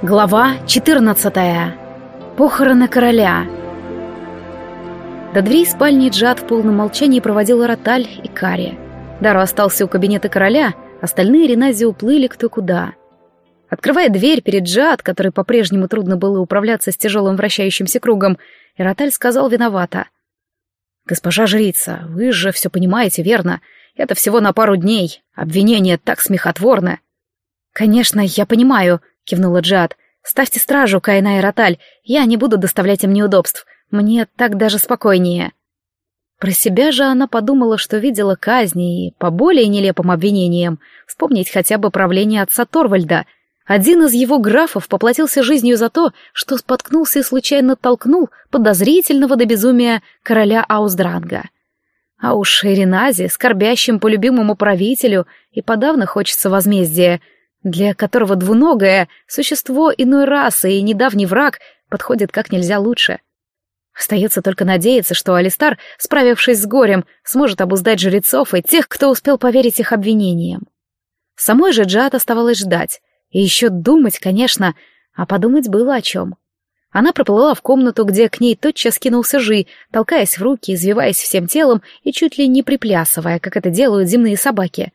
Глава 14. Похороны короля. До дверей спальни Джад в полном молчании проводила Роталь и Кари. Дару остался у кабинета короля, остальные Ренази уплыли кто куда. Открывая дверь перед Джад, которой по-прежнему трудно было управляться с тяжелым вращающимся кругом, Ироталь сказал виновато. «Госпожа жрица, вы же все понимаете, верно? Это всего на пару дней. Обвинение так смехотворно». «Конечно, я понимаю», кивнула Джад. «Ставьте стражу, Кайна и Роталь, я не буду доставлять им неудобств. Мне так даже спокойнее». Про себя же она подумала, что видела казни и по более нелепым обвинениям вспомнить хотя бы правление отца Торвальда. Один из его графов поплатился жизнью за то, что споткнулся и случайно толкнул подозрительного до безумия короля Ауздранга. А уж Иринази, скорбящим по любимому правителю, и подавно хочется возмездия — для которого двуногое существо иной расы и недавний враг подходит как нельзя лучше. Остается только надеяться, что Алистар, справившись с горем, сможет обуздать жрецов и тех, кто успел поверить их обвинениям. Самой же Джад оставалось ждать. И еще думать, конечно, а подумать было о чем. Она проплыла в комнату, где к ней тотчас кинулся Жи, толкаясь в руки, извиваясь всем телом и чуть ли не приплясывая, как это делают земные собаки.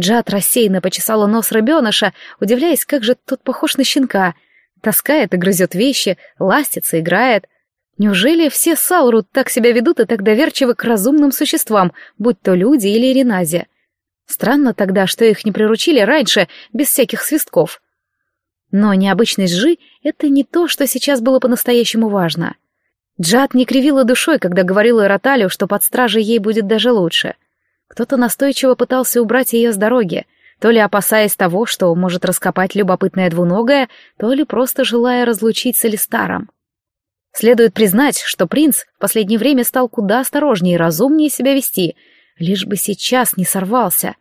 Джад рассеянно почесала нос рыбеныша, удивляясь, как же тот похож на щенка. Таскает и грызет вещи, ластится, играет. Неужели все Сауру так себя ведут и так доверчивы к разумным существам, будь то люди или Ренази? Странно тогда, что их не приручили раньше, без всяких свистков. Но необычность Жи — это не то, что сейчас было по-настоящему важно. Джад не кривила душой, когда говорила Роталю, что под стражей ей будет даже лучше — кто-то настойчиво пытался убрать ее с дороги, то ли опасаясь того, что может раскопать любопытное двуногое, то ли просто желая разлучить с Элистаром. Следует признать, что принц в последнее время стал куда осторожнее и разумнее себя вести, лишь бы сейчас не сорвался.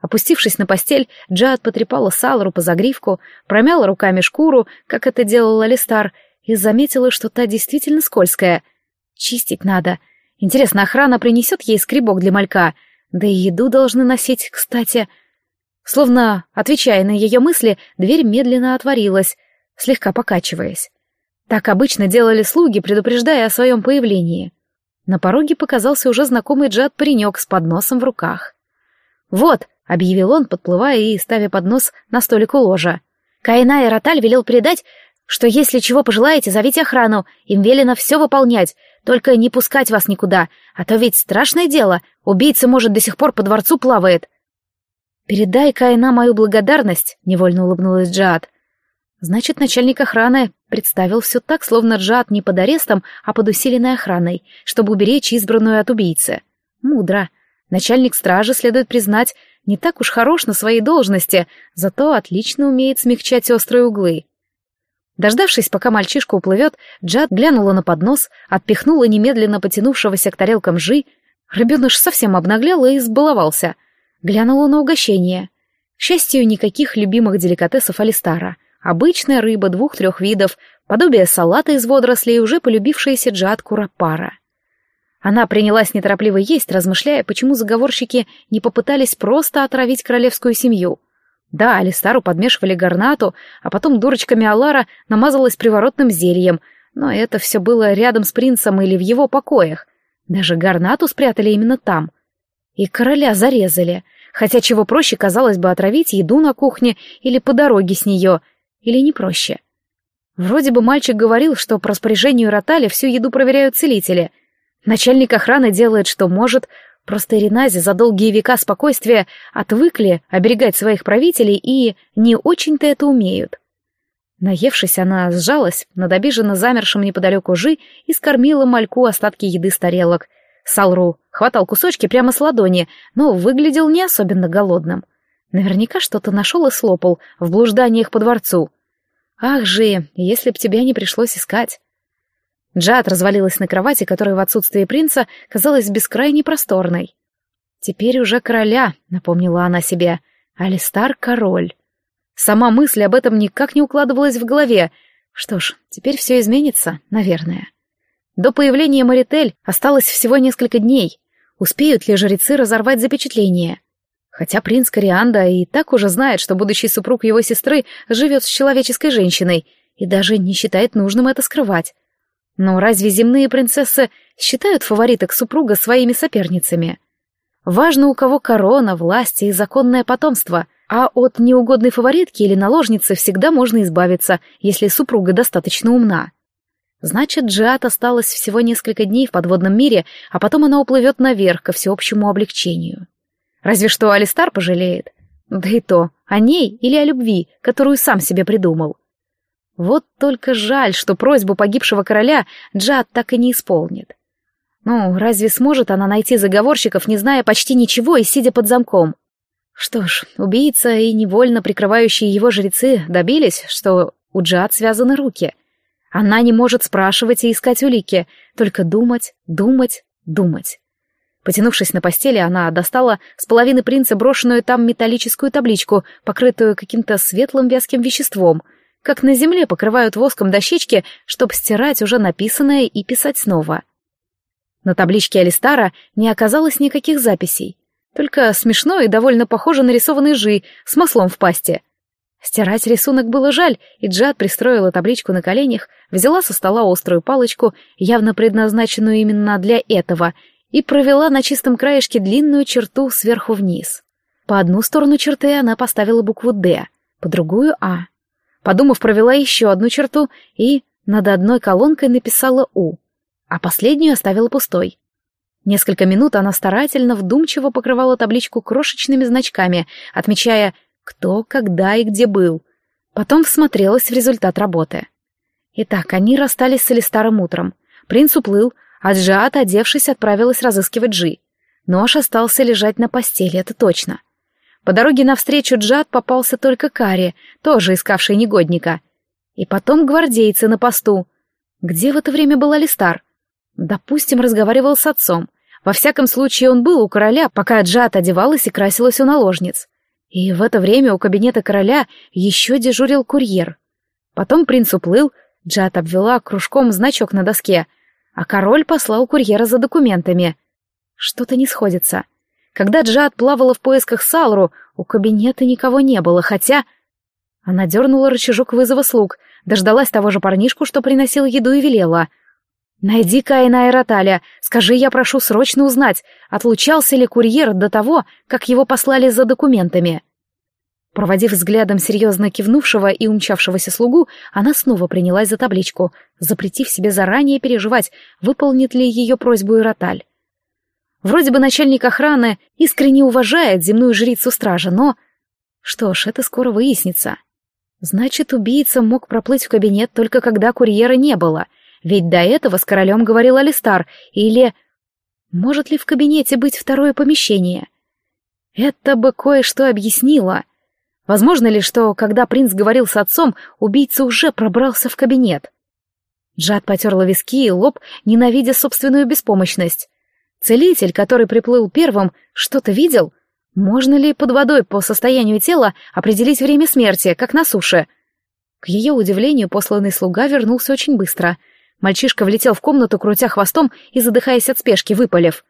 Опустившись на постель, Джад потрепала Салру по загривку, промяла руками шкуру, как это делал Алистар, и заметила, что та действительно скользкая. Чистить надо — Интересно, охрана принесет ей скребок для малька? Да и еду должны носить, кстати. Словно, отвечая на ее мысли, дверь медленно отворилась, слегка покачиваясь. Так обычно делали слуги, предупреждая о своем появлении. На пороге показался уже знакомый Джад-паренек с подносом в руках. «Вот», — объявил он, подплывая и ставя поднос на столик у ложа. «Каина и Роталь велел передать, что если чего пожелаете, зовите охрану, им велено все выполнять, только не пускать вас никуда, а то ведь страшное дело, убийца, может, до сих пор по дворцу плавает. «Передай Каина мою благодарность», — невольно улыбнулась Джад. Значит, начальник охраны представил все так, словно Джад не под арестом, а под усиленной охраной, чтобы уберечь избранную от убийцы. Мудро. Начальник стражи, следует признать, не так уж хорош на своей должности, зато отлично умеет смягчать острые углы. Дождавшись, пока мальчишка уплывет, Джад глянула на поднос, отпихнула немедленно потянувшегося к тарелкам жи. Рыбеныш совсем обнаглел и избаловался. Глянула на угощение. К счастью, никаких любимых деликатесов Алистара. Обычная рыба двух-трех видов, подобие салата из водорослей, уже полюбившаяся Джад курапара. Она принялась неторопливо есть, размышляя, почему заговорщики не попытались просто отравить королевскую семью — да, Алистару подмешивали горнату, а потом дурочка Миалара намазалась приворотным зельем, но это все было рядом с принцем или в его покоях. Даже горнату спрятали именно там. И короля зарезали, хотя чего проще, казалось бы, отравить еду на кухне или по дороге с нее, или не проще. Вроде бы мальчик говорил, что по распоряжению Ротали всю еду проверяют целители. Начальник охраны делает, что может, Просто Иринази за долгие века спокойствия отвыкли оберегать своих правителей и не очень-то это умеют. Наевшись, она сжалась над обиженно замершим неподалеку Жи и скормила мальку остатки еды с тарелок. Салру хватал кусочки прямо с ладони, но выглядел не особенно голодным. Наверняка что-то нашел и слопал в блужданиях по дворцу. Ах же, если б тебя не пришлось искать. Джад развалилась на кровати, которая в отсутствие принца казалась бескрайне просторной. «Теперь уже короля», — напомнила она себе, — «Алистар — король». Сама мысль об этом никак не укладывалась в голове. Что ж, теперь все изменится, наверное. До появления Маритель осталось всего несколько дней. Успеют ли жрецы разорвать запечатление? Хотя принц Корианда и так уже знает, что будущий супруг его сестры живет с человеческой женщиной, и даже не считает нужным это скрывать. Но разве земные принцессы считают фавориток супруга своими соперницами? Важно, у кого корона, власть и законное потомство, а от неугодной фаворитки или наложницы всегда можно избавиться, если супруга достаточно умна. Значит, Джиат осталось всего несколько дней в подводном мире, а потом она уплывет наверх ко всеобщему облегчению. Разве что Алистар пожалеет. Да и то, о ней или о любви, которую сам себе придумал. Вот только жаль, что просьбу погибшего короля Джад так и не исполнит. Ну, разве сможет она найти заговорщиков, не зная почти ничего и сидя под замком? Что ж, убийца и невольно прикрывающие его жрецы добились, что у Джад связаны руки — она не может спрашивать и искать улики, только думать, думать, думать. Потянувшись на постели, она достала с половины принца брошенную там металлическую табличку, покрытую каким-то светлым вязким веществом, как на земле покрывают воском дощечки, чтобы стирать уже написанное и писать снова. На табличке Алистара не оказалось никаких записей, только смешно и довольно похоже нарисованный жи с маслом в пасти — Стирать рисунок было жаль, и Джад пристроила табличку на коленях, взяла со стола острую палочку, явно предназначенную именно для этого, и провела на чистом краешке длинную черту сверху вниз. По одну сторону черты она поставила букву «Д», по другую «А». Подумав, провела еще одну черту и над одной колонкой написала «У», а последнюю оставила пустой. Несколько минут она старательно, вдумчиво покрывала табличку крошечными значками, отмечая кто, когда и где был. Потом всмотрелась в результат работы. Итак, они расстались с Элистаром утром. Принц уплыл, а Джиат, одевшись, отправилась разыскивать Джи. Нож остался лежать на постели, это точно. По дороге навстречу Джад попался только Кари, тоже искавший негодника. И потом гвардейцы на посту. Где в это время был Алистар? Допустим, разговаривал с отцом. Во всяком случае, он был у короля, пока Джад одевалась и красилась у наложниц. И в это время у кабинета короля еще дежурил курьер. Потом принц уплыл, Джад обвела кружком значок на доске, а король послал курьера за документами. Что-то не сходится. Когда Джад плавала в поисках Салру, у кабинета никого не было, хотя... Она дернула рычажок вызова слуг, дождалась того же парнишку, что приносил еду и велела. «Найди Каина Айраталя, скажи, я прошу срочно узнать, отлучался ли курьер до того, как его послали за документами». Проводив взглядом серьезно кивнувшего и умчавшегося слугу, она снова принялась за табличку, запретив себе заранее переживать, выполнит ли ее просьбу Ироталь. Вроде бы начальник охраны искренне уважает земную жрицу стража, но... Что ж, это скоро выяснится. Значит, убийца мог проплыть в кабинет только когда курьера не было — ведь до этого с королем говорил Алистар, или... Может ли в кабинете быть второе помещение? Это бы кое-что объяснило. Возможно ли, что, когда принц говорил с отцом, убийца уже пробрался в кабинет? Джад потерла виски и лоб, ненавидя собственную беспомощность. Целитель, который приплыл первым, что-то видел? Можно ли под водой по состоянию тела определить время смерти, как на суше? К ее удивлению, посланный слуга вернулся очень быстро — Мальчишка влетел в комнату, крутя хвостом и задыхаясь от спешки, выпалив.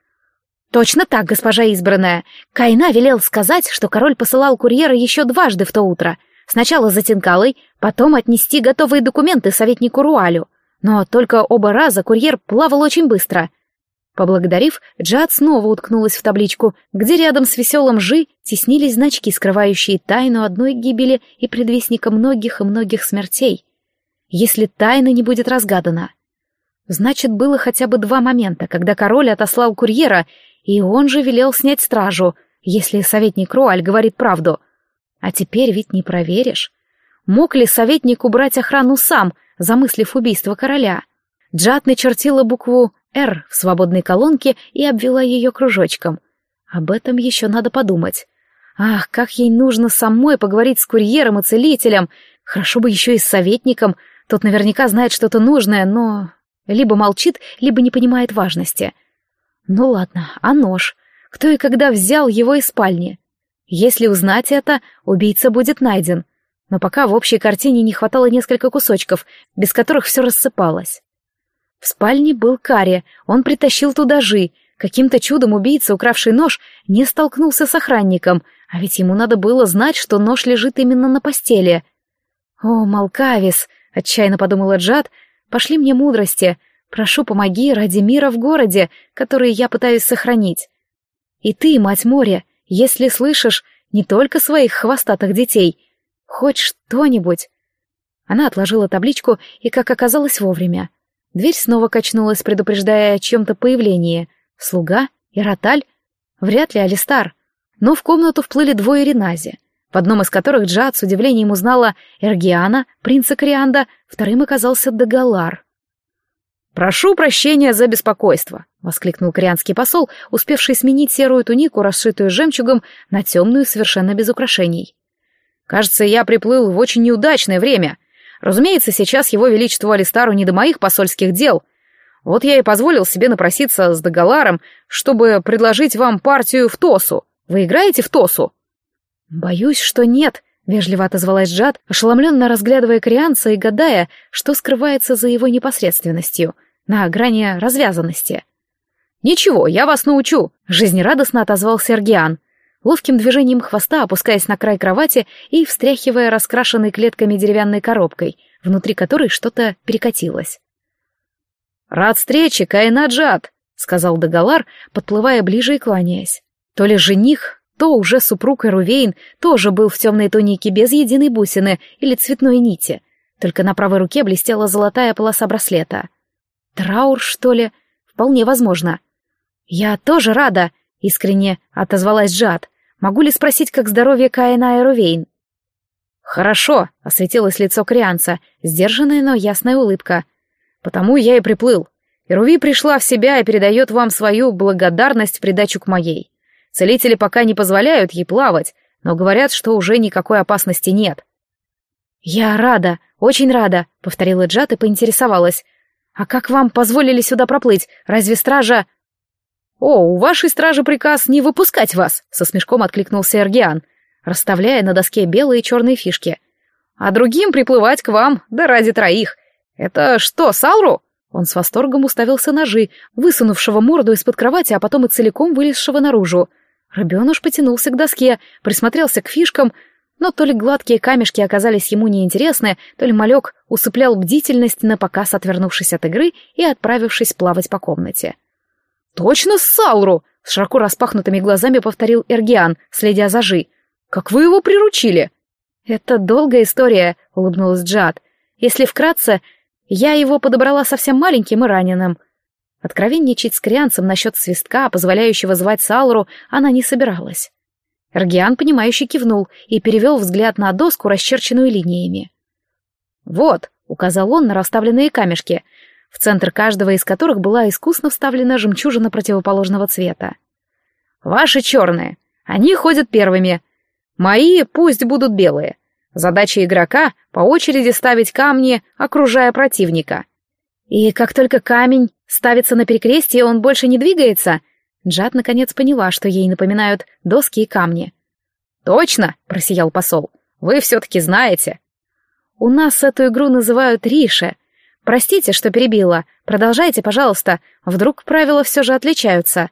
«Точно так, госпожа избранная. Кайна велел сказать, что король посылал курьера еще дважды в то утро. Сначала за Тинкалой, потом отнести готовые документы советнику Руалю. Но только оба раза курьер плавал очень быстро». Поблагодарив, Джад снова уткнулась в табличку, где рядом с веселым Жи теснились значки, скрывающие тайну одной гибели и предвестника многих и многих смертей. Если тайна не будет разгадана. Значит, было хотя бы два момента, когда король отослал курьера, и он же велел снять стражу, если советник Руаль говорит правду. А теперь ведь не проверишь. Мог ли советник убрать охрану сам, замыслив убийство короля? Джат начертила букву «Р» в свободной колонке и обвела ее кружочком. Об этом еще надо подумать. Ах, как ей нужно самой поговорить с курьером и целителем. Хорошо бы еще и с советником. Тот наверняка знает что-то нужное, но либо молчит, либо не понимает важности. Ну ладно, а нож? Кто и когда взял его из спальни? Если узнать это, убийца будет найден. Но пока в общей картине не хватало несколько кусочков, без которых все рассыпалось. В спальне был Карри, он притащил туда жи, Каким-то чудом убийца, укравший нож, не столкнулся с охранником, а ведь ему надо было знать, что нож лежит именно на постели. «О, Малкавис!» — отчаянно подумала Джад. «Пошли мне мудрости. Прошу, помоги ради мира в городе, который я пытаюсь сохранить. И ты, мать моря, если слышишь не только своих хвостатых детей, хоть что-нибудь...» Она отложила табличку и, как оказалось, вовремя. Дверь снова качнулась, предупреждая о чем-то появлении. Слуга? Ироталь? Вряд ли Алистар. Но в комнату вплыли двое Ренази, в одном из которых Джад с удивлением узнала Эргиана, принца Корианда, вторым оказался Дагалар. «Прошу прощения за беспокойство», — воскликнул корианский посол, успевший сменить серую тунику, расшитую жемчугом, на темную совершенно без украшений. «Кажется, я приплыл в очень неудачное время. Разумеется, сейчас его величеству Алистару не до моих посольских дел. Вот я и позволил себе напроситься с Дагаларом, чтобы предложить вам партию в Тосу. Вы играете в Тосу?» «Боюсь, что нет», — вежливо отозвалась Джад, ошеломленно разглядывая корианца и гадая, что скрывается за его непосредственностью, на грани развязанности. «Ничего, я вас научу», — жизнерадостно отозвался Эргиан ловким движением хвоста опускаясь на край кровати и встряхивая раскрашенной клетками деревянной коробкой, внутри которой что-то перекатилось. «Рад встрече, Каинаджат», — сказал Дагалар, подплывая ближе и кланяясь. То ли жених, то уже супруг Эрувейн тоже был в темной тунике без единой бусины или цветной нити, только на правой руке блестела золотая полоса браслета. Траур, что ли? Вполне возможно. «Я тоже рада», — искренне отозвалась Джад. Могу ли спросить, как здоровье Каина Эрувейн? «Хорошо», — осветилось лицо Крианца, сдержанная, но ясная улыбка. «Потому я и приплыл. Ируви пришла в себя и передает вам свою благодарность в придачу к моей. Целители пока не позволяют ей плавать, но говорят, что уже никакой опасности нет». «Я рада, очень рада», — повторила Джат и поинтересовалась. «А как вам позволили сюда проплыть? Разве стража...» «О, у вашей стражи приказ не выпускать вас!» — со смешком откликнулся Эргиан, расставляя на доске белые и черные фишки. «А другим приплывать к вам, да ради троих. Это что, Салру?» Он с восторгом уставился ножи, высунувшего морду из-под кровати, а потом и целиком вылезшего наружу. Рыбеныш потянулся к доске, присмотрелся к фишкам, но то ли гладкие камешки оказались ему неинтересны, то ли малек усыплял бдительность на показ, отвернувшись от игры и отправившись плавать по комнате. «Точно Сауру!» — с широко распахнутыми глазами повторил Эргиан, следя за Жи. «Как вы его приручили?» «Это долгая история», — улыбнулась Джад. «Если вкратце, я его подобрала совсем маленьким и раненым». Откровенничать с Крианцем насчет свистка, позволяющего звать Сауру, она не собиралась. Эргиан, понимающе кивнул и перевел взгляд на доску, расчерченную линиями. «Вот», — указал он на расставленные камешки, в центр каждого из которых была искусно вставлена жемчужина противоположного цвета. «Ваши черные. Они ходят первыми. Мои пусть будут белые. Задача игрока — по очереди ставить камни, окружая противника. И как только камень ставится на перекрестие, он больше не двигается?» Джад наконец поняла, что ей напоминают доски и камни. «Точно!» — просиял посол. «Вы все-таки знаете!» «У нас эту игру называют Рише», Простите, что перебила. Продолжайте, пожалуйста. Вдруг правила все же отличаются.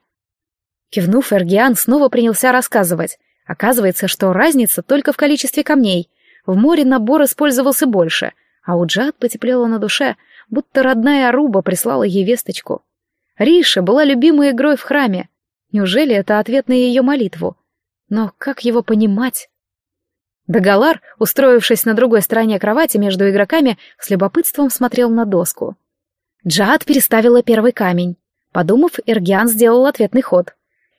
Кивнув, Эргиан снова принялся рассказывать. Оказывается, что разница только в количестве камней. В море набор использовался больше, а у Джад потеплело на душе, будто родная Аруба прислала ей весточку. Риша была любимой игрой в храме. Неужели это ответ на ее молитву? Но как его понимать? Дагалар, устроившись на другой стороне кровати между игроками, с любопытством смотрел на доску. Джад переставила первый камень. Подумав, Эргиан сделал ответный ход.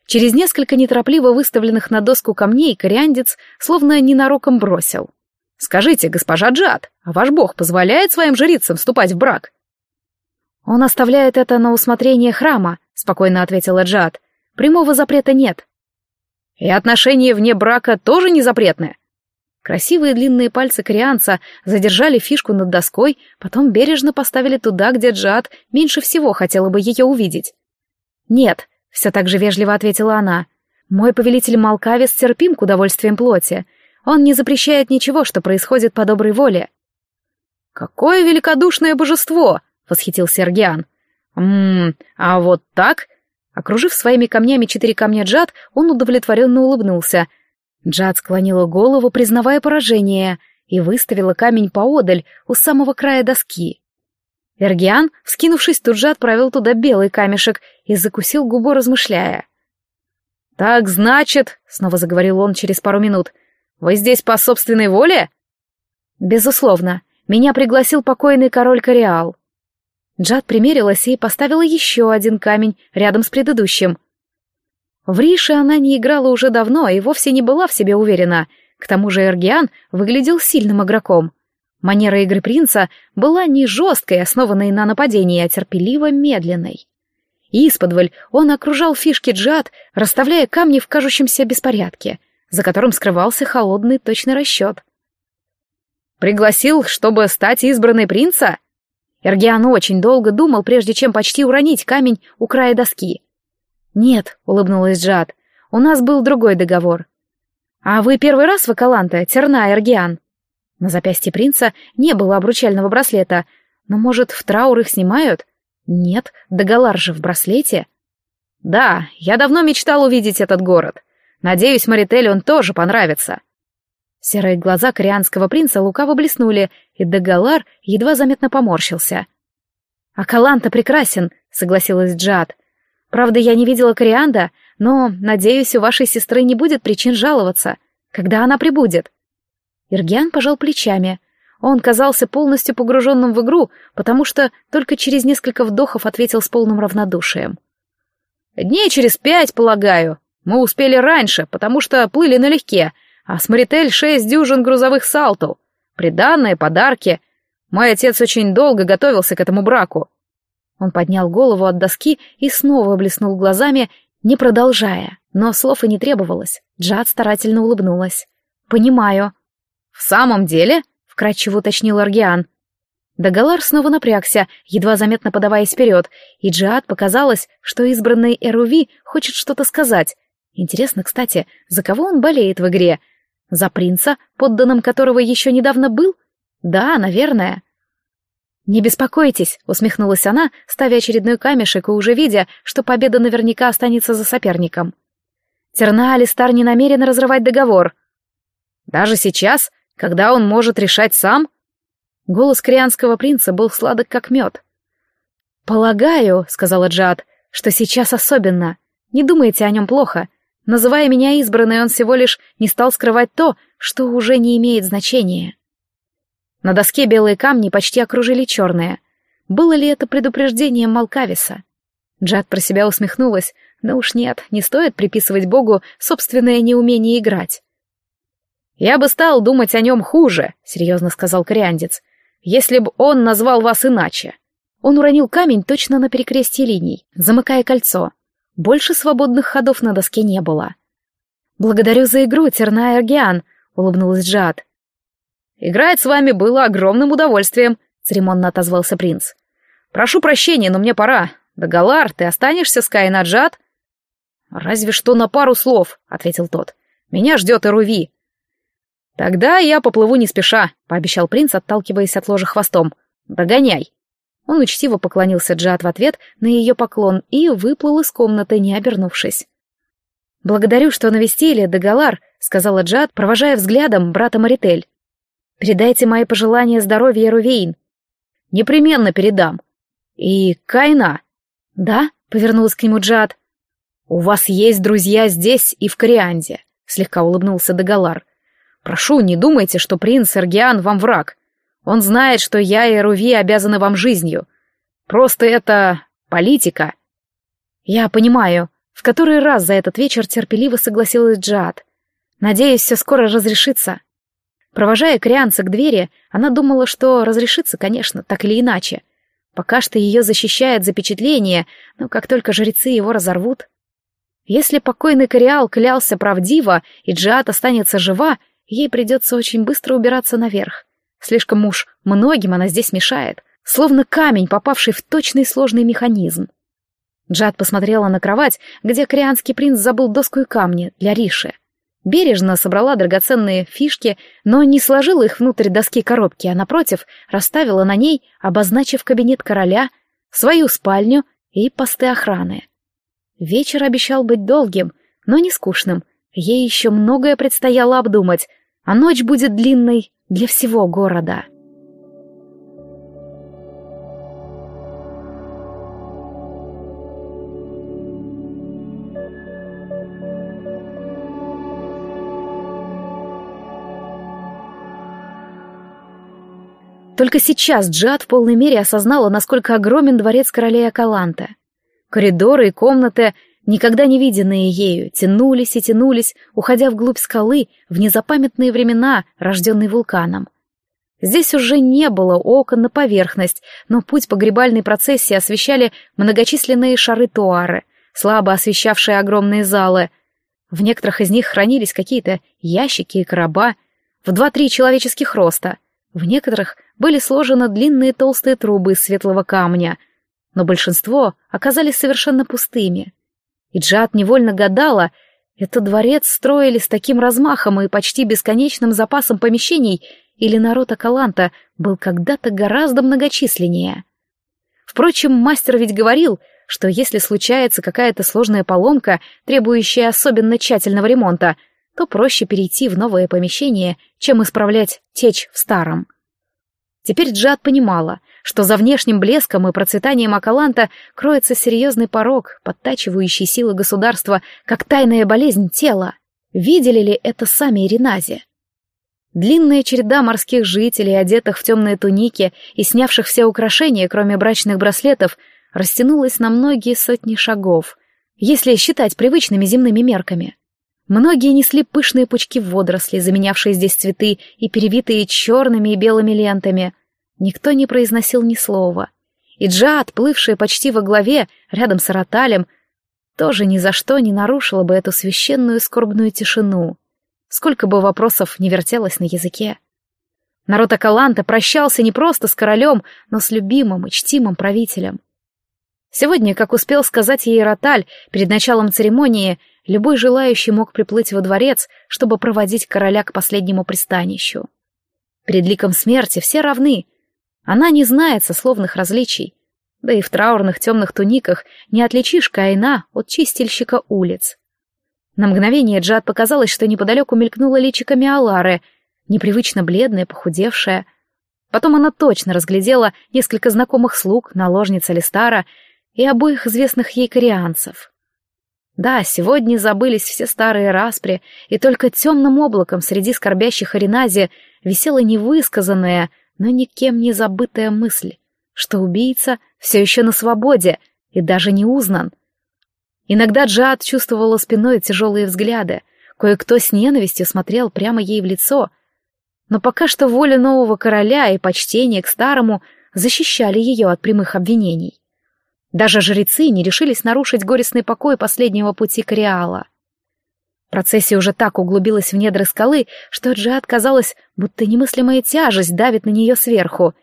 Через несколько неторопливо выставленных на доску камней кориандец словно ненароком бросил. «Скажите, госпожа Джад, а ваш бог позволяет своим жрицам вступать в брак?» «Он оставляет это на усмотрение храма», — спокойно ответила Джад. «Прямого запрета нет». «И отношения вне брака тоже не запретны?» Красивые длинные пальцы корианца задержали фишку над доской, потом бережно поставили туда, где Джад меньше всего хотела бы ее увидеть. «Нет», — все так же вежливо ответила она, — «мой повелитель Малкавис терпим к удовольствиям плоти. Он не запрещает ничего, что происходит по доброй воле». «Какое великодушное божество!» — восхитился Эргиан. «Ммм, а вот так? Окружив своими камнями четыре камня Джад, он удовлетворенно улыбнулся. Джад склонила голову, признавая поражение, и выставила камень поодаль, у самого края доски. Эргиан, вскинувшись, тут же отправил туда белый камешек и закусил губу, размышляя. «Так, значит», — снова заговорил он через пару минут, — «вы здесь по собственной воле?» «Безусловно. Меня пригласил покойный король Кориал». Джад примерилась и поставила еще один камень рядом с предыдущим. В Рише она не играла уже давно и вовсе не была в себе уверена. К тому же Эргиан выглядел сильным игроком. Манера игры принца была не жесткой, основанной на нападении, а терпеливо медленной. Исподволь он окружал фишки джад, расставляя камни в кажущемся беспорядке, за которым скрывался холодный точный расчет. «Пригласил, чтобы стать избранной принца?» Эргиан очень долго думал, прежде чем почти уронить камень у края доски. «Нет», — улыбнулась Джад, — «у нас был другой договор». «А вы первый раз в Акаланте, Терна Эргиан?» На запястье принца не было обручального браслета, но, может, в траур их снимают? Нет, доголар же в браслете. Да, я давно мечтал увидеть этот город. Надеюсь, Маритель он тоже понравится. Серые глаза корианского принца лукаво блеснули, и Дагалар едва заметно поморщился. «А Каланта прекрасен», — согласилась Джад. «Правда, я не видела Корианда, но, надеюсь, у вашей сестры не будет причин жаловаться. Когда она прибудет?» Иргиан пожал плечами. Он казался полностью погруженным в игру, потому что только через несколько вдохов ответил с полным равнодушием. «Дней через пять, полагаю. Мы успели раньше, потому что плыли налегке, а с Маритель шесть дюжин грузовых салтов. Приданные, подарки. Мой отец очень долго готовился к этому браку». Он поднял голову от доски и снова блеснул глазами, не продолжая, но слов и не требовалось. Джад старательно улыбнулась. «Понимаю». «В самом деле?» — вкратчиво уточнил Аргиан. Дагалар снова напрягся, едва заметно подаваясь вперед, и Джиад показалось, что избранный Эруви хочет что-то сказать. Интересно, кстати, за кого он болеет в игре? За принца, подданным которого еще недавно был? Да, наверное. «Не беспокойтесь», — усмехнулась она, ставя очередной камешек и уже видя, что победа наверняка останется за соперником. Терна Алистар не намерен разрывать договор. «Даже сейчас?» когда он может решать сам? Голос корианского принца был сладок, как мед. «Полагаю», — сказала Джад, — «что сейчас особенно. Не думайте о нем плохо. Называя меня избранной, он всего лишь не стал скрывать то, что уже не имеет значения». На доске белые камни почти окружили черные. Было ли это предупреждением Малкависа? Джад про себя усмехнулась, но уж нет, не стоит приписывать Богу собственное неумение играть. «Я бы стал думать о нем хуже», — серьезно сказал кориандец, «если бы он назвал вас иначе». Он уронил камень точно на перекрестье линий, замыкая кольцо. Больше свободных ходов на доске не было. «Благодарю за игру, Терная Аргиан», — улыбнулась Джад. «Играть с вами было огромным удовольствием», — церемонно отозвался принц. «Прошу прощения, но мне пора. Дагалар, ты останешься с Кайна Джад?» «Разве что на пару слов», — ответил тот. «Меня ждет Эруви. «Тогда я поплыву не спеша», — пообещал принц, отталкиваясь от ложа хвостом. «Догоняй». Он учтиво поклонился Джад в ответ на ее поклон и выплыл из комнаты, не обернувшись. «Благодарю, что навестили, Дагалар», — сказала Джад, провожая взглядом брата Маритель. «Передайте мои пожелания здоровья Рувейн». «Непременно передам». «И Кайна». «Да?» — повернулась к нему Джад. «У вас есть друзья здесь и в Корианде», — слегка улыбнулся Дагалар. Прошу, не думайте, что принц Эргиан вам враг. Он знает, что я и Руви обязаны вам жизнью. Просто это политика. Я понимаю. В который раз за этот вечер терпеливо согласилась Джад. Надеюсь, все скоро разрешится. Провожая Крианца к двери, она думала, что разрешится, конечно, так или иначе. Пока что ее защищает запечатление, но как только жрецы его разорвут... Если покойный Кориал клялся правдиво, и Джиат останется жива, Ей придется очень быстро убираться наверх. Слишком уж многим она здесь мешает, словно камень, попавший в точный сложный механизм. Джад посмотрела на кровать, где корианский принц забыл доску и камни для Риши. Бережно собрала драгоценные фишки, но не сложила их внутрь доски коробки, а напротив расставила на ней, обозначив кабинет короля, свою спальню и посты охраны. Вечер обещал быть долгим, но не скучным. Ей еще многое предстояло обдумать, а ночь будет длинной для всего города. Только сейчас Джад в полной мере осознала, насколько огромен дворец королей Акаланта. Коридоры и комнаты, никогда не виденные ею, тянулись и тянулись, уходя вглубь скалы в незапамятные времена, рожденные вулканом. Здесь уже не было окон на поверхность, но путь погребальной процессии освещали многочисленные шары туары, слабо освещавшие огромные залы. В некоторых из них хранились какие-то ящики и короба в два-три человеческих роста. В некоторых были сложены длинные толстые трубы из светлого камня, но большинство оказались совершенно пустыми. И Джад невольно гадала, этот дворец строили с таким размахом и почти бесконечным запасом помещений, или народ Акаланта был когда-то гораздо многочисленнее. Впрочем, мастер ведь говорил, что если случается какая-то сложная поломка, требующая особенно тщательного ремонта, то проще перейти в новое помещение, чем исправлять течь в старом. Теперь Джад понимала, что за внешним блеском и процветанием Акаланта кроется серьезный порог, подтачивающий силы государства, как тайная болезнь тела. Видели ли это сами Иринази? Длинная череда морских жителей, одетых в темные туники и снявших все украшения, кроме брачных браслетов, растянулась на многие сотни шагов, если считать привычными земными мерками. Многие несли пышные пучки водорослей, заменявшие здесь цветы и перевитые черными и белыми лентами. Никто не произносил ни слова. И Джад, плывшая почти во главе, рядом с Араталем, тоже ни за что не нарушила бы эту священную скорбную тишину. Сколько бы вопросов не вертелось на языке. Народ Акаланта прощался не просто с королем, но с любимым и чтимым правителем. Сегодня, как успел сказать ей Роталь перед началом церемонии, любой желающий мог приплыть во дворец, чтобы проводить короля к последнему пристанищу. Перед ликом смерти все равны. Она не знает сословных различий. Да и в траурных темных туниках не отличишь Каина от чистильщика улиц. На мгновение Джад показалось, что неподалеку мелькнула личико Миалары, непривычно бледная, похудевшая. Потом она точно разглядела несколько знакомых слуг, наложниц Алистара и обоих известных ей корианцев. Да, сегодня забылись все старые распри, и только темным облаком среди скорбящих Аринази висела невысказанная, но никем не забытая мысль, что убийца все еще на свободе и даже не узнан. Иногда Джад чувствовала спиной тяжелые взгляды, кое-кто с ненавистью смотрел прямо ей в лицо, но пока что воля нового короля и почтение к старому защищали ее от прямых обвинений. Даже жрецы не решились нарушить горестный покой последнего пути Кориала. Процессия уже так углубилась в недры скалы, что Джиад казалось, будто немыслимая тяжесть давит на нее сверху.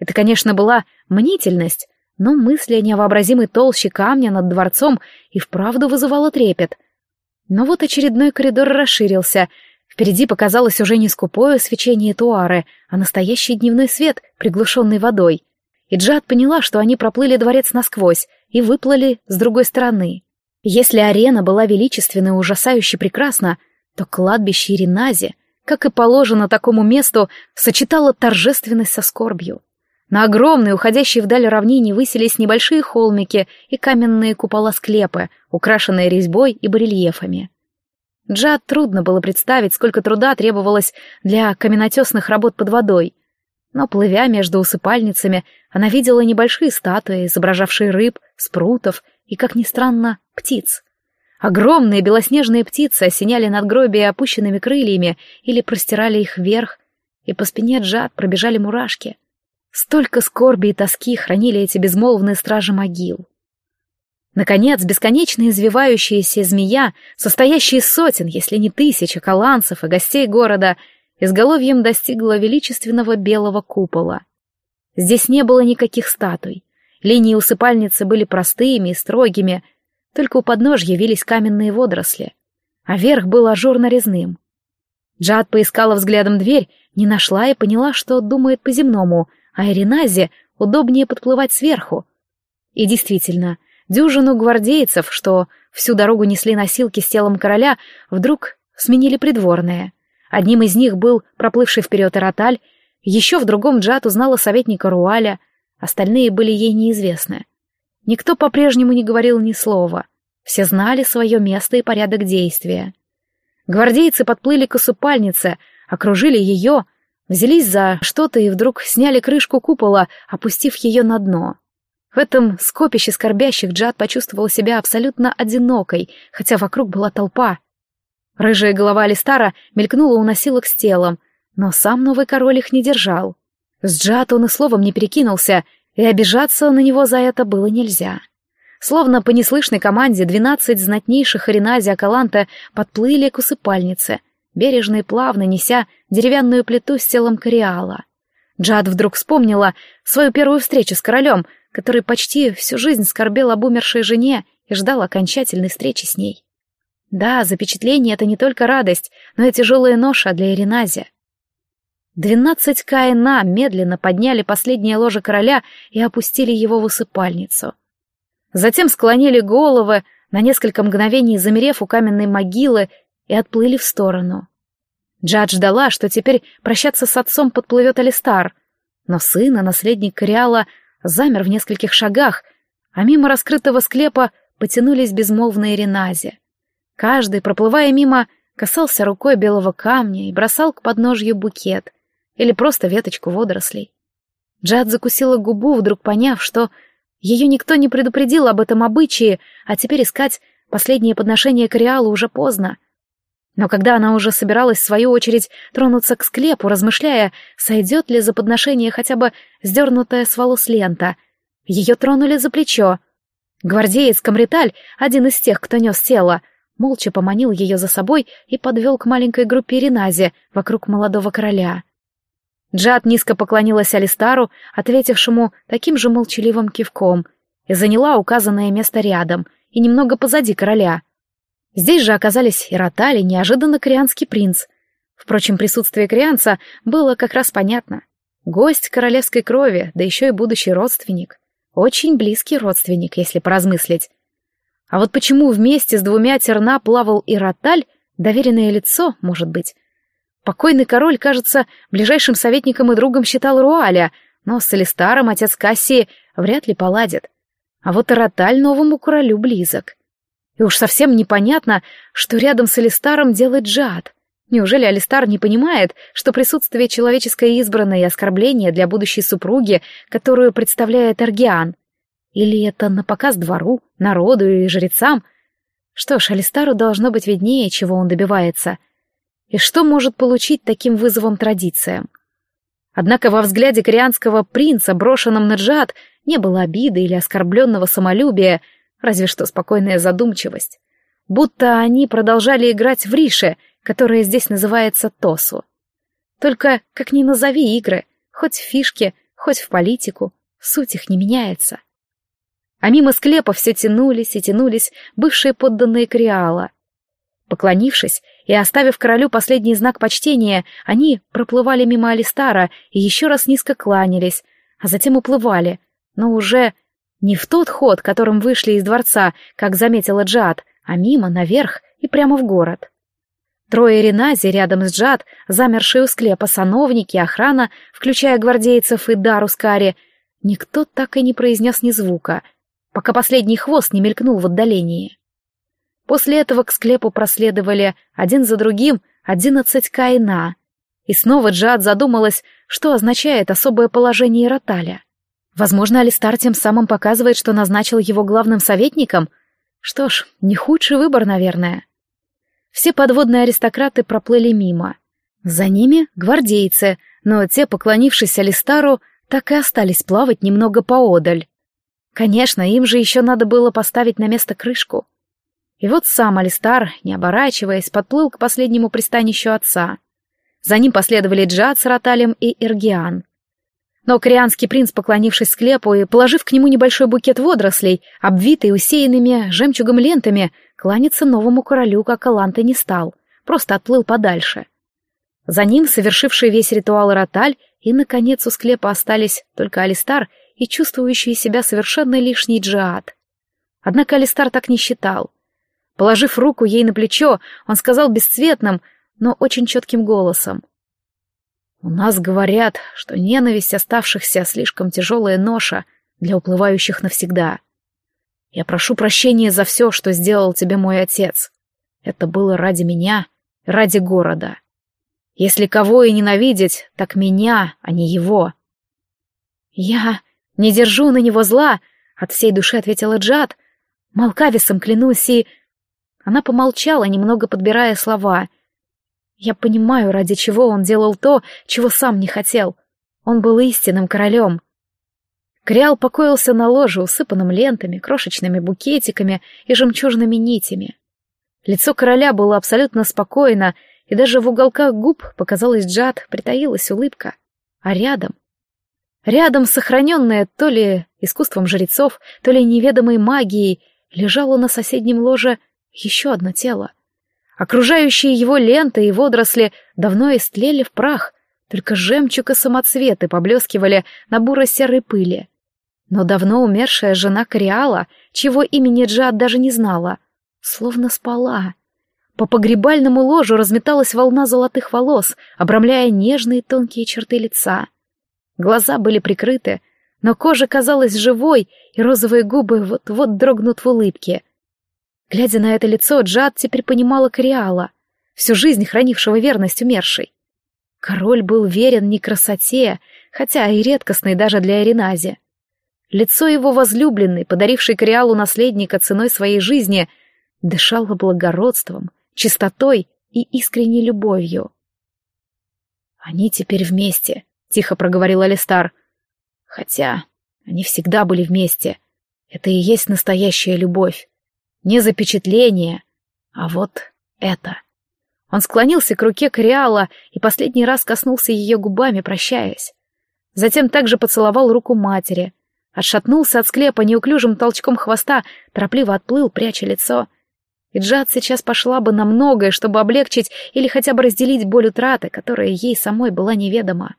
Это, конечно, была мнительность, но мысль о невообразимой толще камня над дворцом и вправду вызывала трепет. Но вот очередной коридор расширился. Впереди показалось уже не скупое свечение туары, а настоящий дневной свет, приглушенный водой и Джад поняла, что они проплыли дворец насквозь и выплыли с другой стороны. Если арена была величественна и ужасающе прекрасна, то кладбище Иринази, как и положено такому месту, сочетало торжественность со скорбью. На огромной, уходящей вдаль равнине высились небольшие холмики и каменные купола-склепы, украшенные резьбой и барельефами. Джад трудно было представить, сколько труда требовалось для каменотесных работ под водой, но, плывя между усыпальницами, она видела небольшие статуи, изображавшие рыб, спрутов и, как ни странно, птиц. Огромные белоснежные птицы осеняли надгробия опущенными крыльями или простирали их вверх, и по спине Джад пробежали мурашки. Столько скорби и тоски хранили эти безмолвные стражи могил. Наконец, бесконечно извивающаяся змея, состоящая из сотен, если не тысяч, околанцев и гостей города — изголовьем достигла величественного белого купола. Здесь не было никаких статуй. Линии усыпальницы были простыми и строгими, только у подножья явились каменные водоросли, а верх был ажурно-резным. Джад поискала взглядом дверь, не нашла и поняла, что думает по-земному, а Ириназе удобнее подплывать сверху. И действительно, дюжину гвардейцев, что всю дорогу несли носилки с телом короля, вдруг сменили придворные. Одним из них был проплывший вперед Ироталь, еще в другом Джад узнала советника Руаля, остальные были ей неизвестны. Никто по-прежнему не говорил ни слова. Все знали свое место и порядок действия. Гвардейцы подплыли к усыпальнице, окружили ее, взялись за что-то и вдруг сняли крышку купола, опустив ее на дно. В этом скопище скорбящих Джад почувствовала себя абсолютно одинокой, хотя вокруг была толпа. Рыжая голова Алистара мелькнула у носилок с телом, но сам новый король их не держал. С Джад он и словом не перекинулся, и обижаться на него за это было нельзя. Словно по неслышной команде двенадцать знатнейших Аринази Акаланта подплыли к усыпальнице, бережно и плавно неся деревянную плиту с телом Кориала. Джад вдруг вспомнила свою первую встречу с королем, который почти всю жизнь скорбел об умершей жене и ждал окончательной встречи с ней. Да, запечатление — это не только радость, но и тяжелая ноша для Иринази. Двенадцать каина медленно подняли последнее ложе короля и опустили его в усыпальницу. Затем склонили головы, на несколько мгновений замерев у каменной могилы, и отплыли в сторону. Джад ждала, что теперь прощаться с отцом подплывет Алистар, но сын, а наследник Кориала, замер в нескольких шагах, а мимо раскрытого склепа потянулись безмолвные ренази. Каждый, проплывая мимо, касался рукой белого камня и бросал к подножью букет или просто веточку водорослей. Джад закусила губу, вдруг поняв, что ее никто не предупредил об этом обычае, а теперь искать последнее подношение к Реалу уже поздно. Но когда она уже собиралась, в свою очередь, тронуться к склепу, размышляя, сойдет ли за подношение хотя бы сдернутая с волос лента, ее тронули за плечо. Гвардеец Камриталь, один из тех, кто нес тело, молча поманил ее за собой и подвел к маленькой группе Ренази вокруг молодого короля. Джад низко поклонилась Алистару, ответившему таким же молчаливым кивком, и заняла указанное место рядом и немного позади короля. Здесь же оказались и Ротали, неожиданно корианский принц. Впрочем, присутствие корианца было как раз понятно. Гость королевской крови, да еще и будущий родственник. Очень близкий родственник, если поразмыслить. А вот почему вместе с двумя терна плавал и Роталь, доверенное лицо, может быть. Покойный король, кажется, ближайшим советником и другом считал Руаля, но с Элистаром отец Кассии вряд ли поладит. А вот и Роталь новому королю близок. И уж совсем непонятно, что рядом с Элистаром делает Джад. Неужели Алистар не понимает, что присутствие человеческое избранное и оскорбление для будущей супруги, которую представляет Аргиан — или это на показ двору, народу и жрецам? Что ж, Алистару должно быть виднее, чего он добивается. И что может получить таким вызовом традициям? Однако во взгляде корианского принца, брошенном на джад, не было обиды или оскорбленного самолюбия, разве что спокойная задумчивость. Будто они продолжали играть в рише, которая здесь называется Тосу. Только, как ни назови игры, хоть в фишки, хоть в политику, суть их не меняется. А мимо склепа все тянулись и тянулись бывшие подданные Криала. Поклонившись и оставив королю последний знак почтения, они проплывали мимо Алистара и еще раз низко кланялись, а затем уплывали, но уже не в тот ход, которым вышли из дворца, как заметила Джад, а мимо, наверх и прямо в город. Трое Ренази рядом с Джад, замершие у склепа сановники, охрана, включая гвардейцев и Дару Скари, никто так и не произнес ни звука — пока последний хвост не мелькнул в отдалении. После этого к склепу проследовали один за другим одиннадцать каина, и снова Джад задумалась, что означает особое положение Роталя. Возможно, Алистар тем самым показывает, что назначил его главным советником? Что ж, не худший выбор, наверное. Все подводные аристократы проплыли мимо. За ними гвардейцы, но те, поклонившись Алистару, так и остались плавать немного поодаль. Конечно, им же еще надо было поставить на место крышку. И вот сам Алистар, не оборачиваясь, подплыл к последнему пристанищу отца. За ним последовали Джад с Роталем и Иргиан. Но корианский принц, поклонившись склепу и положив к нему небольшой букет водорослей, обвитый усеянными жемчугом лентами, кланяться новому королю, как Аланта, не стал, просто отплыл подальше. За ним, совершивший весь ритуал Роталь, и, наконец, у склепа остались только Алистар и чувствующий себя совершенно лишний джиад. Однако Алистар так не считал. Положив руку ей на плечо, он сказал бесцветным, но очень четким голосом. «У нас говорят, что ненависть оставшихся слишком тяжелая ноша для уплывающих навсегда. Я прошу прощения за все, что сделал тебе мой отец. Это было ради меня, ради города. Если кого и ненавидеть, так меня, а не его». «Я не держу на него зла», — от всей души ответила Джад. «Малкависом клянусь и...» Она помолчала, немного подбирая слова — я понимаю, ради чего он делал то, чего сам не хотел. Он был истинным королем. Криал покоился на ложе, усыпанном лентами, крошечными букетиками и жемчужными нитями. Лицо короля было абсолютно спокойно, и даже в уголках губ, показалось Джад, притаилась улыбка. А рядом... Рядом, сохраненная то ли искусством жрецов, то ли неведомой магией, лежало на соседнем ложе еще одно тело. Окружающие его ленты и водоросли давно истлели в прах, только жемчуг и самоцветы поблескивали на буро-серой пыли. Но давно умершая жена Кориала, чего имени Джад даже не знала, словно спала. По погребальному ложу разметалась волна золотых волос, обрамляя нежные тонкие черты лица. Глаза были прикрыты, но кожа казалась живой, и розовые губы вот-вот дрогнут в улыбке, Глядя на это лицо, Джад теперь понимала Кориала, всю жизнь хранившего верность умершей. Король был верен не красоте, хотя и редкостной даже для Эринази. Лицо его возлюбленной, подарившей Кориалу наследника ценой своей жизни, дышало благородством, чистотой и искренней любовью. «Они теперь вместе», — тихо проговорил Алистар. «Хотя они всегда были вместе. Это и есть настоящая любовь. Не запечатление, а вот это. Он склонился к руке Кориала и последний раз коснулся ее губами, прощаясь. Затем также поцеловал руку матери. Отшатнулся от склепа неуклюжим толчком хвоста, торопливо отплыл, пряча лицо. И Джад сейчас пошла бы на многое, чтобы облегчить или хотя бы разделить боль утраты, которая ей самой была неведома.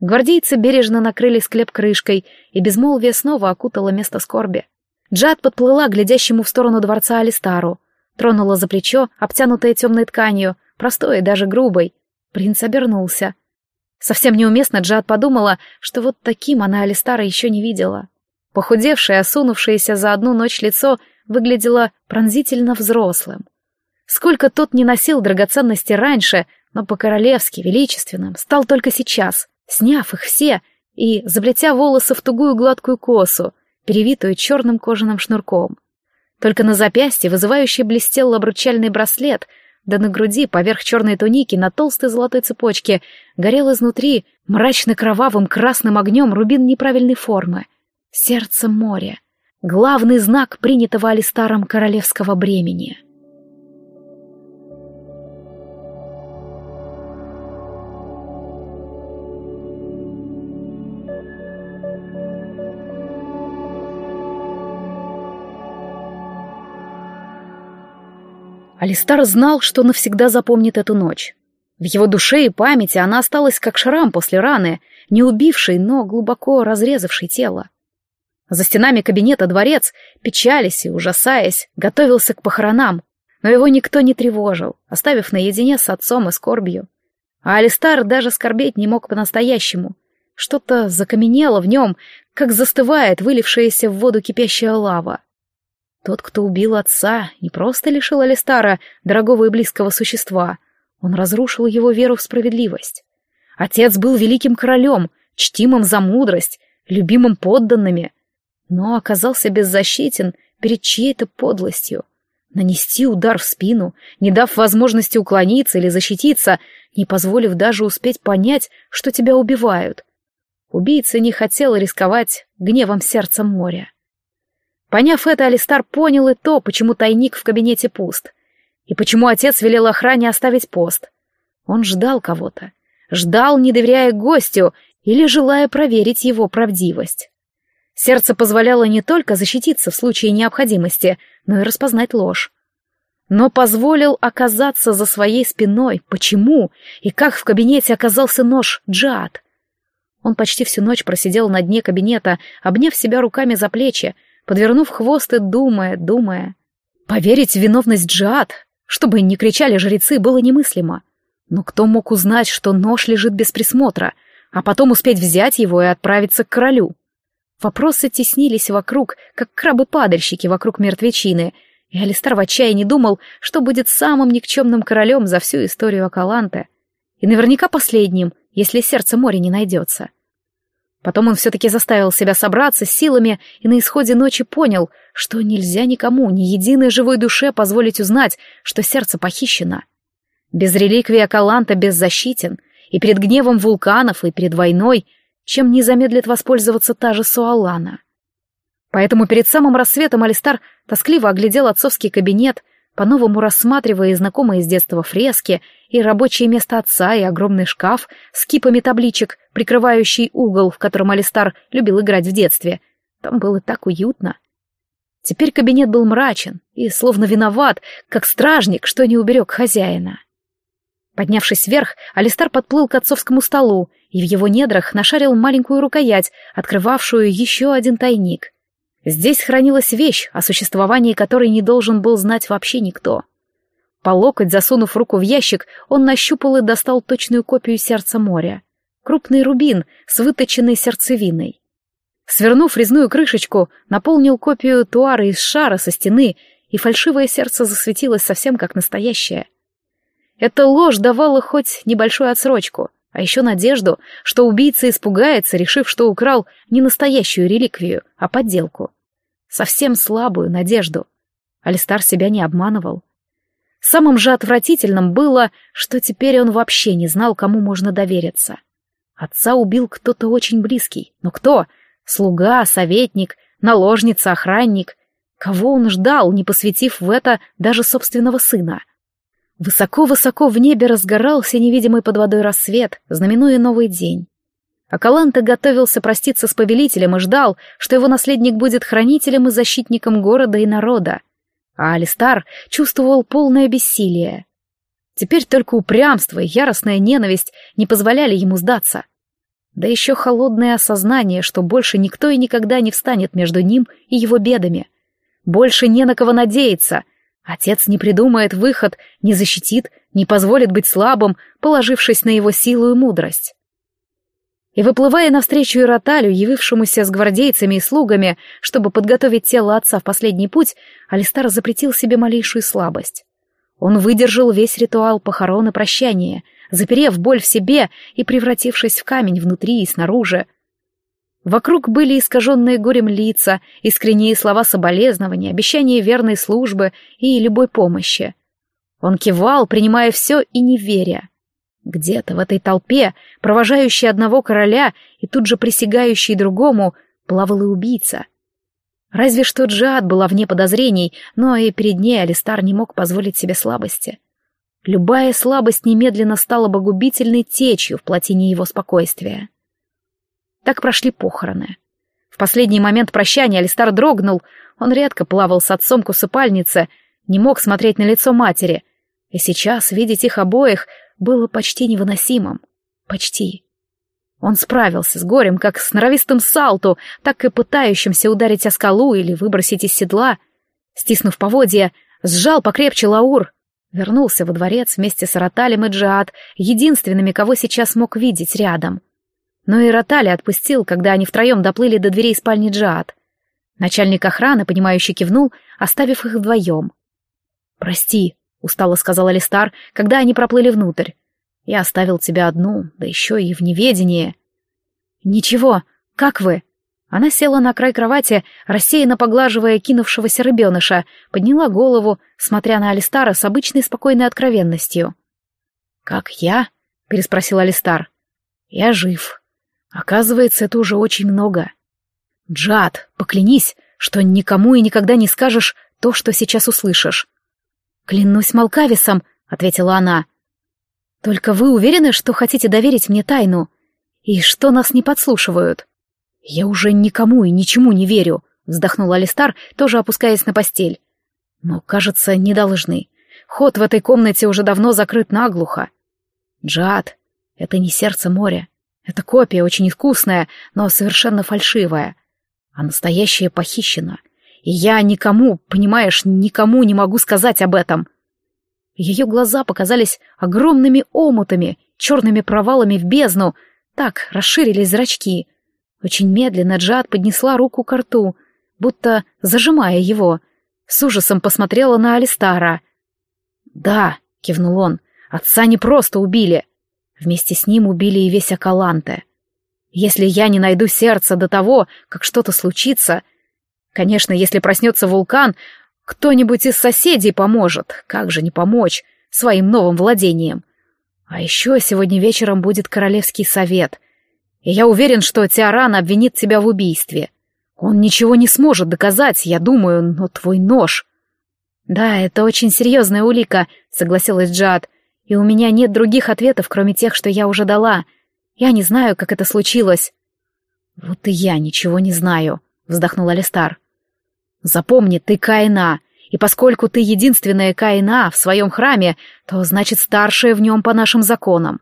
Гвардейцы бережно накрыли склеп крышкой, и безмолвие снова окутало место скорби. Джад подплыла к глядящему в сторону дворца Алистару, тронула за плечо, обтянутое темной тканью, простой и даже грубой. Принц обернулся. Совсем неуместно Джад подумала, что вот таким она Алистара еще не видела. Похудевшее, осунувшееся за одну ночь лицо выглядело пронзительно взрослым. Сколько тот не носил драгоценности раньше, но по-королевски, величественным, стал только сейчас, сняв их все и заплетя волосы в тугую гладкую косу, перевитую черным кожаным шнурком. Только на запястье вызывающе блестел обручальный браслет, да на груди, поверх черной туники, на толстой золотой цепочке, горел изнутри мрачно-кровавым красным огнем рубин неправильной формы. Сердце моря. Главный знак принятого Алистаром королевского бремени. Алистар знал, что навсегда запомнит эту ночь. В его душе и памяти она осталась как шрам после раны, не убившей, но глубоко разрезавшей тело. За стенами кабинета дворец, печались и ужасаясь, готовился к похоронам, но его никто не тревожил, оставив наедине с отцом и скорбью. А Алистар даже скорбеть не мог по-настоящему. Что-то закаменело в нем, как застывает вылившаяся в воду кипящая лава. Тот, кто убил отца, не просто лишил Алистара, дорогого и близкого существа, он разрушил его веру в справедливость. Отец был великим королем, чтимым за мудрость, любимым подданными, но оказался беззащитен перед чьей-то подлостью. Нанести удар в спину, не дав возможности уклониться или защититься, не позволив даже успеть понять, что тебя убивают. Убийца не хотел рисковать гневом сердца моря. Поняв это, Алистар понял и то, почему тайник в кабинете пуст, и почему отец велел охране оставить пост. Он ждал кого-то, ждал, не доверяя гостю или желая проверить его правдивость. Сердце позволяло не только защититься в случае необходимости, но и распознать ложь. Но позволил оказаться за своей спиной. Почему? И как в кабинете оказался нож Джад? Он почти всю ночь просидел на дне кабинета, обняв себя руками за плечи, подвернув хвост и думая, думая. Поверить в виновность Джиад, чтобы не кричали жрецы, было немыслимо. Но кто мог узнать, что нож лежит без присмотра, а потом успеть взять его и отправиться к королю? Вопросы теснились вокруг, как крабы-падальщики вокруг мертвечины, и Алистар в отчаянии думал, что будет самым никчемным королем за всю историю Акаланте. И наверняка последним, если сердце моря не найдется. Потом он все-таки заставил себя собраться с силами и на исходе ночи понял, что нельзя никому, ни единой живой душе позволить узнать, что сердце похищено. Без реликвии Акаланта беззащитен, и перед гневом вулканов, и перед войной, чем не замедлит воспользоваться та же Суалана. Поэтому перед самым рассветом Алистар тоскливо оглядел отцовский кабинет, по-новому рассматривая знакомые с детства фрески, и рабочее место отца, и огромный шкаф с кипами табличек, прикрывающий угол, в котором Алистар любил играть в детстве. Там было так уютно. Теперь кабинет был мрачен и словно виноват, как стражник, что не уберег хозяина. Поднявшись вверх, Алистар подплыл к отцовскому столу и в его недрах нашарил маленькую рукоять, открывавшую еще один тайник. Здесь хранилась вещь, о существовании которой не должен был знать вообще никто. По локоть, засунув руку в ящик, он нащупал и достал точную копию сердца моря. Крупный рубин с выточенной сердцевиной. Свернув резную крышечку, наполнил копию туара из шара со стены, и фальшивое сердце засветилось совсем как настоящее. Эта ложь давала хоть небольшую отсрочку, а еще надежду, что убийца испугается, решив, что украл не настоящую реликвию, а подделку. Совсем слабую надежду. Алистар себя не обманывал. Самым же отвратительным было, что теперь он вообще не знал, кому можно довериться. Отца убил кто-то очень близкий. Но кто? Слуга, советник, наложница, охранник. Кого он ждал, не посвятив в это даже собственного сына? Высоко-высоко в небе разгорался невидимый под водой рассвет, знаменуя новый день. Акаланта готовился проститься с повелителем и ждал, что его наследник будет хранителем и защитником города и народа. А Алистар чувствовал полное бессилие. Теперь только упрямство и яростная ненависть не позволяли ему сдаться. Да еще холодное осознание, что больше никто и никогда не встанет между ним и его бедами. Больше не на кого надеяться. Отец не придумает выход, не защитит, не позволит быть слабым, положившись на его силу и мудрость. И выплывая навстречу Ироталю, явившемуся с гвардейцами и слугами, чтобы подготовить тело отца в последний путь, Алистар запретил себе малейшую слабость. Он выдержал весь ритуал похорон и прощания, заперев боль в себе и превратившись в камень внутри и снаружи. Вокруг были искаженные горем лица, искренние слова соболезнования, обещания верной службы и любой помощи. Он кивал, принимая все и не веря. Где-то в этой толпе, провожающей одного короля и тут же присягающей другому, плавал и убийца. Разве что Джад была вне подозрений, но и перед ней Алистар не мог позволить себе слабости. Любая слабость немедленно стала бы губительной течью в плотине его спокойствия. Так прошли похороны. В последний момент прощания Алистар дрогнул, он редко плавал с отцом к усыпальнице, не мог смотреть на лицо матери, и сейчас видеть их обоих было почти невыносимым. Почти. Он справился с горем, как с норовистым салту, так и пытающимся ударить о скалу или выбросить из седла. Стиснув поводья, сжал покрепче Лаур. Вернулся во дворец вместе с Роталем и Джиад, единственными, кого сейчас мог видеть рядом. Но и Ротали отпустил, когда они втроем доплыли до дверей спальни Джиад. Начальник охраны, понимающе кивнул, оставив их вдвоем. «Прости», устало сказал Алистар, когда они проплыли внутрь. Я оставил тебя одну, да еще и в неведении. Ничего, как вы? Она села на край кровати, рассеянно поглаживая кинувшегося рыбеныша, подняла голову, смотря на Алистара с обычной спокойной откровенностью. «Как я?» — переспросил Алистар. «Я жив. Оказывается, это уже очень много. Джад, поклянись, что никому и никогда не скажешь то, что сейчас услышишь. «Клянусь Малкависом», — ответила она. «Только вы уверены, что хотите доверить мне тайну? И что нас не подслушивают?» «Я уже никому и ничему не верю», — вздохнул Алистар, тоже опускаясь на постель. «Но, кажется, не должны. Ход в этой комнате уже давно закрыт наглухо. Джад, это не сердце моря. Это копия, очень искусная, но совершенно фальшивая. А настоящая похищена. Я никому, понимаешь, никому не могу сказать об этом. Ее глаза показались огромными омутами, черными провалами в бездну. Так расширились зрачки. Очень медленно Джад поднесла руку к рту, будто зажимая его. С ужасом посмотрела на Алистара. «Да», — кивнул он, — «отца не просто убили. Вместе с ним убили и весь Акаланте. Если я не найду сердца до того, как что-то случится... Конечно, если проснется вулкан, кто-нибудь из соседей поможет, как же не помочь, своим новым владением. А еще сегодня вечером будет королевский совет. И я уверен, что Тиаран обвинит тебя в убийстве. Он ничего не сможет доказать, я думаю, но твой нож... Да, это очень серьезная улика, согласилась Джад. И у меня нет других ответов, кроме тех, что я уже дала. Я не знаю, как это случилось. Вот и я ничего не знаю, вздохнул Алистар. Запомни, ты Каина, и поскольку ты единственная Каина в своем храме, то значит старшая в нем по нашим законам.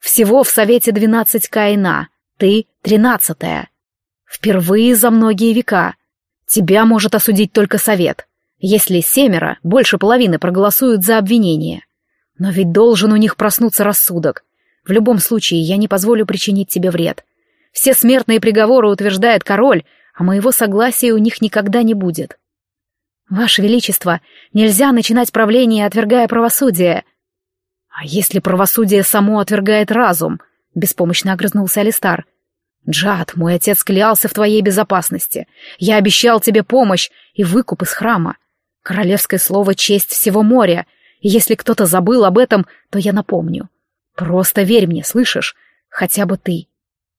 Всего в Совете двенадцать Каина, ты тринадцатая. Впервые за многие века. Тебя может осудить только Совет, если семеро, больше половины проголосуют за обвинение. Но ведь должен у них проснуться рассудок. В любом случае, я не позволю причинить тебе вред. Все смертные приговоры утверждает король, а моего согласия у них никогда не будет. Ваше Величество, нельзя начинать правление, отвергая правосудие. А если правосудие само отвергает разум? Беспомощно огрызнулся Алистар. Джад, мой отец клялся в твоей безопасности. Я обещал тебе помощь и выкуп из храма. Королевское слово — честь всего моря, и если кто-то забыл об этом, то я напомню. Просто верь мне, слышишь? Хотя бы ты.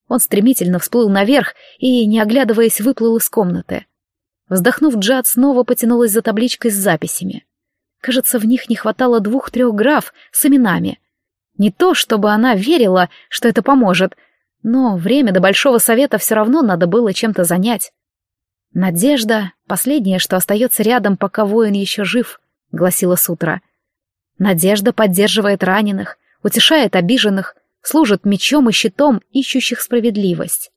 Он стремительно всплыл наверх и, не оглядываясь, выплыл из комнаты. Вздохнув, Джад снова потянулась за табличкой с записями. Кажется, в них не хватало двух-трех граф с именами. Не то, чтобы она верила, что это поможет, но время до Большого Совета все равно надо было чем-то занять. «Надежда — последнее, что остается рядом, пока воин еще жив», — гласила Сутра. «Надежда поддерживает раненых, утешает обиженных, служит мечом и щитом ищущих справедливость.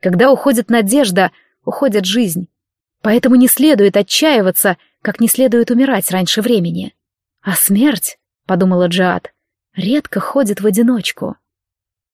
Когда уходит надежда, уходит жизнь. Поэтому не следует отчаиваться, как не следует умирать раньше времени. А смерть, — подумала Джад, — редко ходит в одиночку.